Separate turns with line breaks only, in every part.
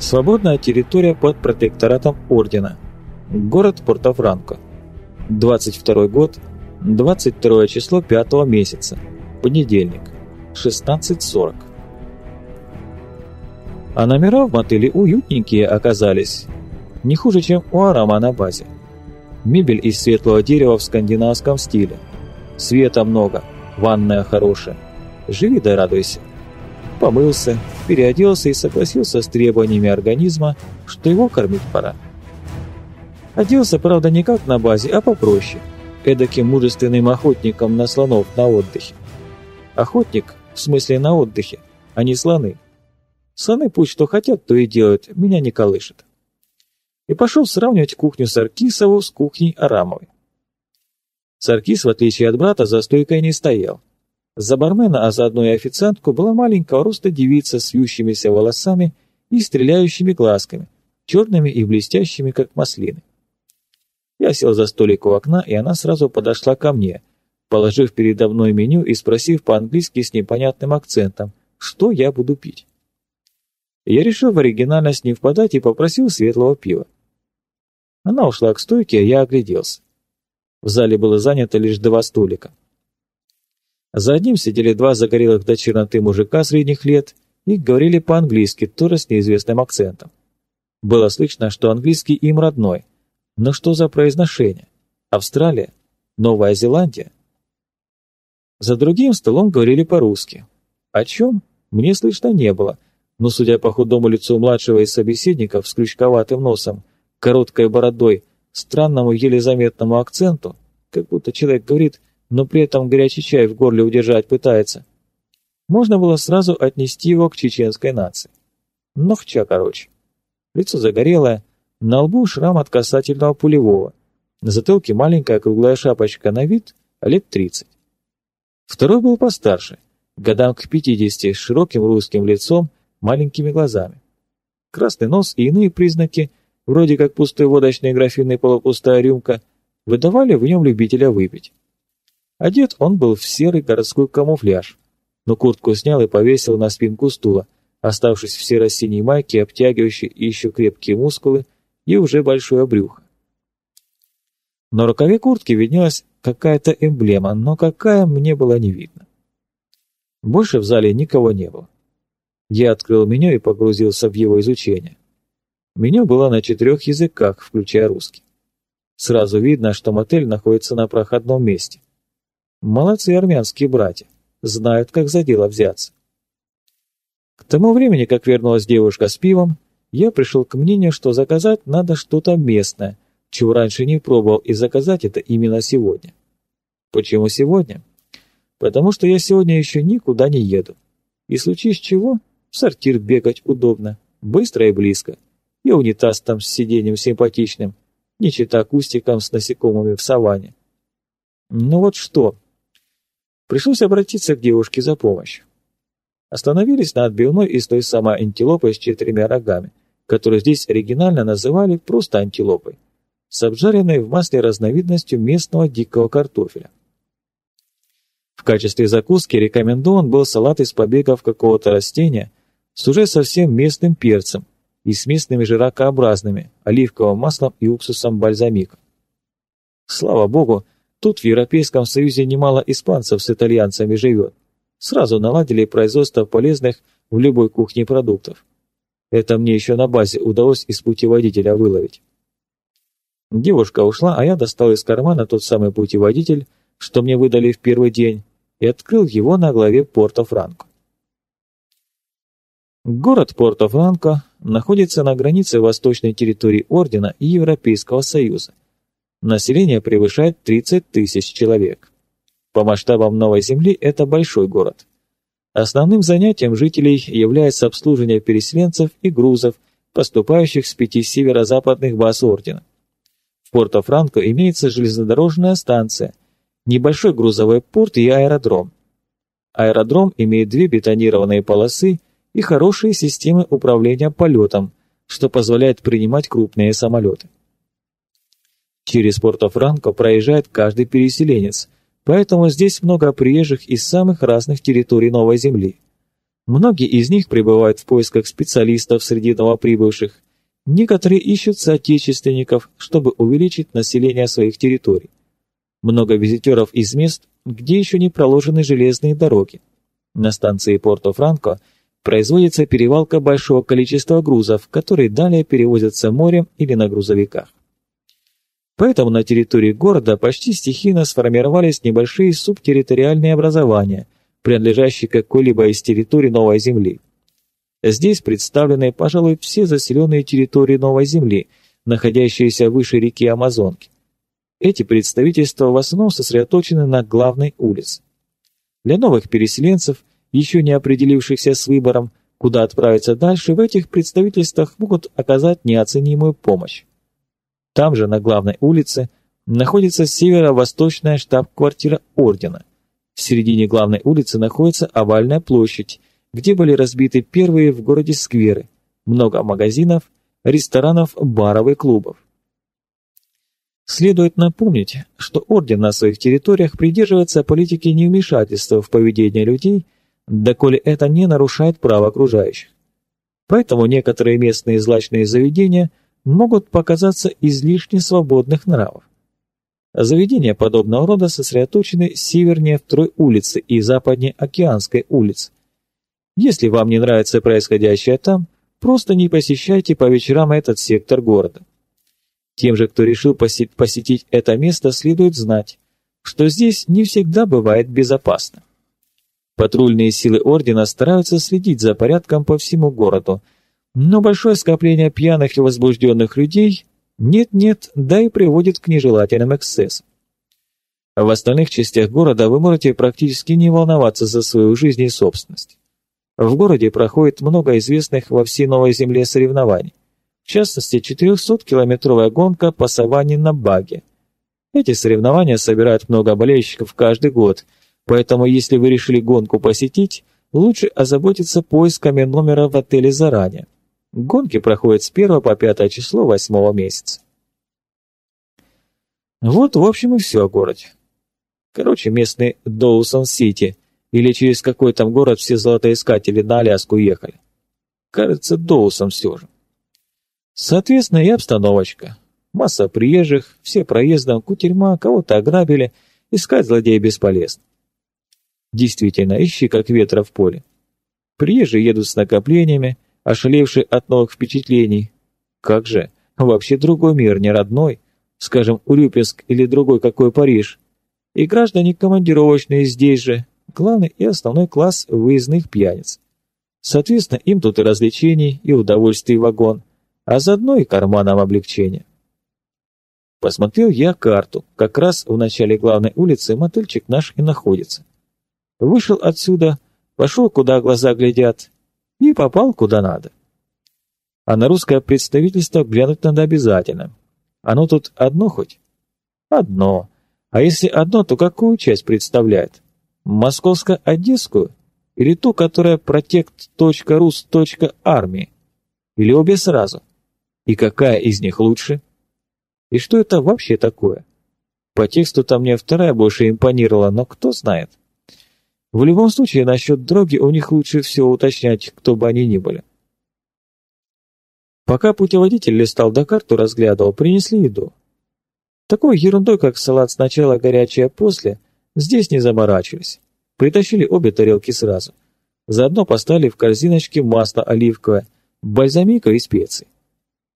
Свободная территория под протекторатом Ордена. Город Порто-Франко. 22 год, 22 число 5 месяца. Понедельник. 16.40. А номера в мотеле уютненькие оказались. Не хуже, чем у Арама на базе. Мебель из светлого дерева в скандинавском стиле. Света много, ванная хорошая. Живи да радуйся. Помылся, переоделся и согласился с требованиями организма, что его кормить пора. Оделся, правда, не как на базе, а попроще, эдаким мужественным охотником на слонов на отдыхе. Охотник, в смысле на отдыхе, а не слоны. Слоны пусть что хотят, то и делают, меня не колышет и пошел сравнивать кухню Саркисову с кухней Арамовой. Саркис, в отличие от брата, за стойкой не стоял. За бармена, а заодно и официантку, была маленького роста девица с вьющимися волосами и стреляющими глазками, черными и блестящими, как маслины. Я сел за столик у окна, и она сразу подошла ко мне, положив передо мной меню и спросив по-английски с непонятным акцентом, что я буду пить. Я решил в оригинальность не впадать и попросил светлого пива. Она ушла к стойке, а я огляделся. В зале было занято лишь два столика. За одним сидели два загорелых до черноты мужика средних лет и говорили по-английски, тоже с неизвестным акцентом. Было слышно, что английский им родной. Но что за произношение? Австралия? Новая Зеландия? За другим столом говорили по-русски. О чем? Мне слышно не было, но, судя по худому лицу младшего из собеседников с крючковатым носом, короткой бородой, странному еле заметному акценту, как будто человек говорит, но при этом горячий чай в горле удержать пытается. Можно было сразу отнести его к чеченской нации. Нохча, короче. Лицо загорелое, на лбу шрам от касательного пулевого, на затылке маленькая круглая шапочка на вид, лет тридцать. Второй был постарше, годам к пятидесяти, с широким русским лицом, маленькими глазами. Красный нос и иные признаки вроде как пустой водочный графин и полупустая рюмка, выдавали в нем любителя выпить. Одет он был в серый городской камуфляж, но куртку снял и повесил на спинку стула, оставшись в серо-синей майке, обтягивающей еще крепкие мускулы и уже большое брюхо. На рукаве куртки виднелась какая-то эмблема, но какая мне было не видно. Больше в зале никого не было. Я открыл меню и погрузился в его изучение. Меню было на четырех языках, включая русский. Сразу видно, что мотель находится на проходном месте. Молодцы армянские братья, знают, как за дело взяться. К тому времени, как вернулась девушка с пивом, я пришел к мнению, что заказать надо что-то местное, чего раньше не пробовал, и заказать это именно сегодня. Почему сегодня? Потому что я сегодня еще никуда не еду. И случись чего, в сортир бегать удобно, быстро и близко и унитаз там с сиденьем симпатичным, не чита кустиком с насекомыми в саванне. Ну вот что. Пришлось обратиться к девушке за помощью. Остановились на отбивной из той самой антилопой с четырьмя рогами, которую здесь оригинально называли просто антилопой, с обжаренной в масле разновидностью местного дикого картофеля. В качестве закуски рекомендован был салат из побегов какого-то растения с уже совсем местным перцем, и с местными же ракообразными, оливковым маслом и уксусом бальзамика. Слава богу, тут в Европейском Союзе немало испанцев с итальянцами живет. Сразу наладили производство полезных в любой кухне продуктов. Это мне еще на базе удалось из путеводителя выловить. Девушка ушла, а я достал из кармана тот самый путеводитель, что мне выдали в первый день, и открыл его на главе Порто-Франко. Город Порто-Франко находится на границе восточной территории Ордена и Европейского Союза. Население превышает 30 тысяч человек. По масштабам Новой Земли это большой город. Основным занятием жителей является обслуживание переселенцев и грузов, поступающих с пяти северо-западных баз Ордена. В Порто-Франко имеется железнодорожная станция, небольшой грузовой порт и аэродром. Аэродром имеет две бетонированные полосы и хорошие системы управления полетом, что позволяет принимать крупные самолеты. Через Порто-Франко проезжает каждый переселенец, поэтому здесь много приезжих из самых разных территорий Новой Земли. Многие из них пребывают в поисках специалистов среди новоприбывших, некоторые ищут соотечественников, чтобы увеличить население своих территорий. Много визитеров из мест, где еще не проложены железные дороги. На станции Порто-Франко производится перевалка большого количества грузов, которые далее перевозятся морем или на грузовиках. Поэтому на территории города почти стихийно сформировались небольшие субтерриториальные образования, принадлежащие какой-либо из территорий Новой Земли. Здесь представлены, пожалуй, все заселенные территории Новой Земли, находящиеся выше реки Амазонки. Эти представительства в основном сосредоточены на главной улице. Для новых переселенцев, еще не определившихся с выбором, куда отправиться дальше, в этих представительствах могут оказать неоценимую помощь. Там же, на главной улице, находится северо-восточная штаб-квартира Ордена. В середине главной улицы находится овальная площадь, где были разбиты первые в городе скверы, много магазинов, ресторанов, баров и клубов. Следует напомнить, что Орден на своих территориях придерживается политики невмешательства в поведение людей, доколе это не нарушает прав окружающих. Поэтому некоторые местные злачные заведения могут показаться излишне свободных нравов. Заведения подобного рода сосредоточены севернее второй улицы и западнее Океанской улицы. Если вам не нравится происходящее там, просто не посещайте по вечерам этот сектор города. Тем же, кто решил посетить это место, следует знать, что здесь не всегда бывает безопасно. Патрульные силы Ордена стараются следить за порядком по всему городу, но большое скопление пьяных и возбужденных людей нет-нет, да и приводит к нежелательным эксцессам. В остальных частях города вы можете практически не волноваться за свою жизнь и собственность. В городе проходит много известных во всей Новой Земле соревнований. В частности, 400-километровая гонка по саванне на баге. Эти соревнования собирают много болельщиков каждый год, поэтому если вы решили гонку посетить, лучше озаботиться поисками номера в отеле заранее. Гонки проходят с 1 по 5 число 8 месяца. Вот, в общем, и все о городе. Короче, местный Доусон-Сити, или через какой там город все золотоискатели на Аляску ехали. Кажется, Доусон все же. Соответственно, и обстановочка. Масса приезжих, все проездом, кутерьма, кого-то ограбили, искать злодея бесполезно. Действительно, ищи как ветра в поле. Приезжие едут с накоплениями, ошалевший от новых впечатлений. Как же, вообще другой мир, не родной, скажем, Урюпинск или другой какой Париж. И граждане командировочные здесь же, главный и основной класс выездных пьяниц. Соответственно, им тут и развлечений, и удовольствий вагон, а заодно и карманом облегчения. Посмотрел я карту, как раз в начале главной улицы мотельчик наш и находится. Вышел отсюда, пошел, куда глаза глядят, и попал куда надо. А на русское представительство глянуть надо обязательно. Оно тут одно хоть? Одно. А если одно, то какую часть представляет? Московско-Одесскую? Или ту, которая протект.рус.армии? Или обе сразу? И какая из них лучше? И что это вообще такое? По тексту-то мне вторая больше импонировала, но кто знает. В любом случае, насчет дороги у них лучше всего уточнять, кто бы они ни были. Пока путеводитель листал до карту, разглядывал, принесли еду. Такой ерундой, как салат сначала горячий, а после, здесь не заморачивались. Притащили обе тарелки сразу. Заодно поставили в корзиночке масло оливковое, бальзамика и специи.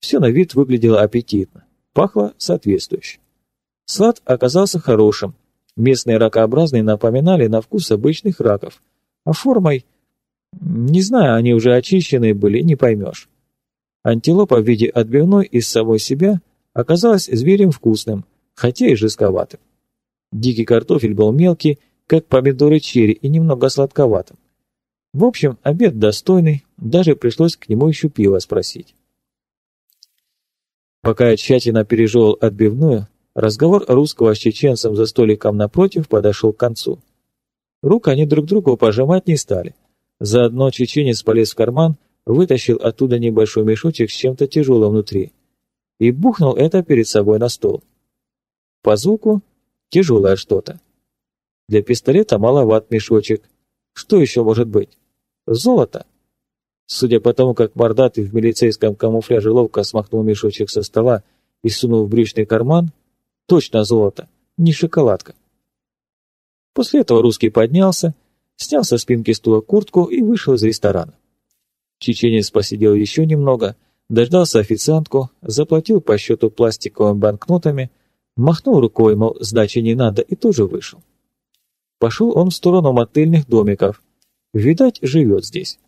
Все на вид выглядело аппетитно, пахло соответствующе. Салат оказался хорошим, Местные ракообразные напоминали на вкус обычных раков, а формой... Не знаю, они уже очищенные были, не поймешь. Антилопа в виде отбивной из самой себя оказалась зверем вкусным, хотя и жестковатым. Дикий картофель был мелкий, как помидоры черри, и немного сладковатым. В общем, обед достойный, даже пришлось к нему еще пиво спросить. Пока я тщательно пережевывал отбивную, Разговор русского с чеченцем за столиком напротив подошел к концу. Рук они друг другу пожимать не стали. Заодно чеченец полез в карман, вытащил оттуда небольшой мешочек с чем-то тяжелым внутри и бухнул это перед собой на стол. По звуку тяжелое что-то. Для пистолета маловат мешочек. Что еще может быть? Золото. Судя по тому, как мордатый в милицейском камуфляже ловко смахнул мешочек со стола и сунул в брючный карман, точно золото, не шоколадка. После этого русский поднялся, снял со спинки стула куртку и вышел из ресторана. Чеченец посидел еще немного, дождался официантку, заплатил по счету пластиковыми банкнотами, махнул рукой, мол, сдачи не надо, и тоже вышел. Пошел он в сторону мотельных домиков. Видать, живет здесь.